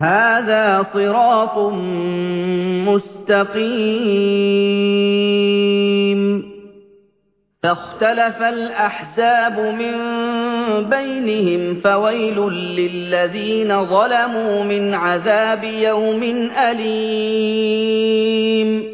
هَٰذَا صِرَاطٌ مُّسْتَقِيمٌ. فَاخْتَلَفَ الْأَحْزَابُ مِن بَيْنِهِمْ فَوَيْلٌ لِّلَّذِينَ ظَلَمُوا مِنْ عَذَابِ يَوْمٍ أَلِيمٍ.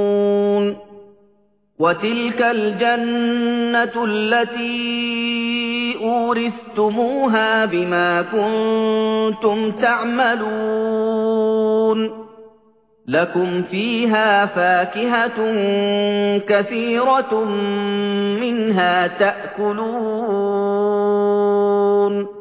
وَتِلْكَ الْجَنَّةُ الَّتِي أُورِثْتُمُوهَا بِمَا كُنتُمْ تَعْمَلُونَ. لَكُمْ فِيهَا فَاكِهَةٌ كَثِيرَةٌ مِنْهَا تَأْكُلُونَ.